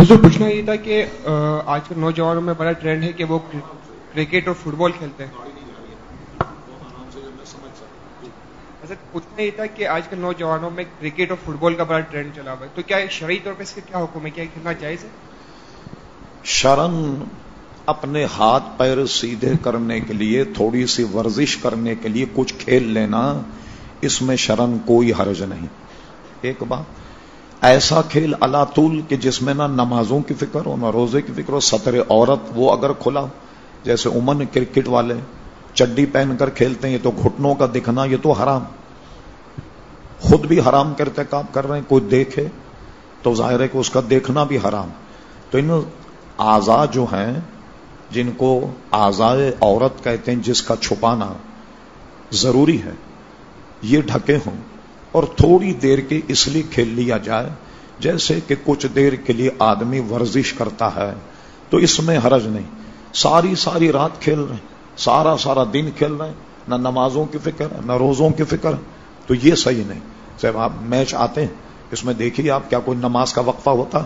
حضور پوچھنا یہ تھا کہ آج کل نوجوانوں میں بڑا ٹرینڈ ہے کہ وہ کرکٹ اور فٹ بال کھیلتے ہیں۔ پوچھنا یہ تھا کہ آج کل نوجوانوں میں کرکٹ اور فٹ بال کا بڑا ٹرینڈ چلا ہوا ہے۔ تو کیا شرعی طور پہ اس کا کیا حکم ہے؟ کیا کھیلنا جائز ہے؟ شرن اپنے ہاتھ پیر سیدھے کرنے کے لیے تھوڑی سی ورزش کرنے کے لیے کچھ کھیل لینا اس میں شرن کوئی حرج نہیں۔ ایک بات ایسا کھیل اللہ طول کہ جس میں نہ نمازوں کی فکر ہو، نہ روزے کی فکر ہو، سطر عورت وہ اگر کھلا، جیسے عمن کرکٹ والے چڈی پہن کر کھیلتے ہیں، یہ تو گھٹنوں کا دکھنا، یہ تو حرام۔ خود بھی حرام کرتے، کام کر رہے ہیں، کوئی دیکھے تو ظاہر ہے کہ اس کا دیکھنا بھی حرام۔ تو ان آزاد جو ہیں، جن کو آزاد عورت کہتے ہیں، جس کا چھپانا ضروری ہے، یہ ڈھکے ہوں۔ اور تھوڑی دیر کے اس لیے کھیل لیا جائے جیسے کہ کچھ دیر کے لیے آدمی ورزش کرتا ہے، تو اس میں حرج نہیں۔ ساری ساری رات کھیل رہے ہیں، سارا سارا دن کھیل رہے ہیں۔ نہ نمازوں کی فکر نہ روزوں کی فکر تو یہ صحیح نہیں۔ صاحب، آپ میچ آتے ہیں، اس میں دیکھیے آپ کیا کوئی نماز کا وقفہ ہوتا؟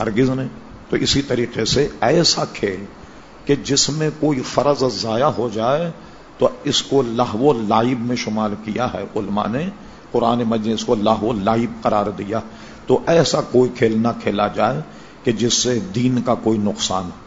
ہرگز نہیں۔ تو اسی طریقے سے ایسا کھیل کہ جس میں کوئی فرض ضائع ہو جائے تو اس کو لاہو لائب میں شمار کیا ہے علماء نے، قرآن مجید اس کو لاہو لائب قرار دیا۔ تو ایسا کوئی کھیل نہ کھیلا جائے کہ جس سے دین کا کوئی نقصان ہو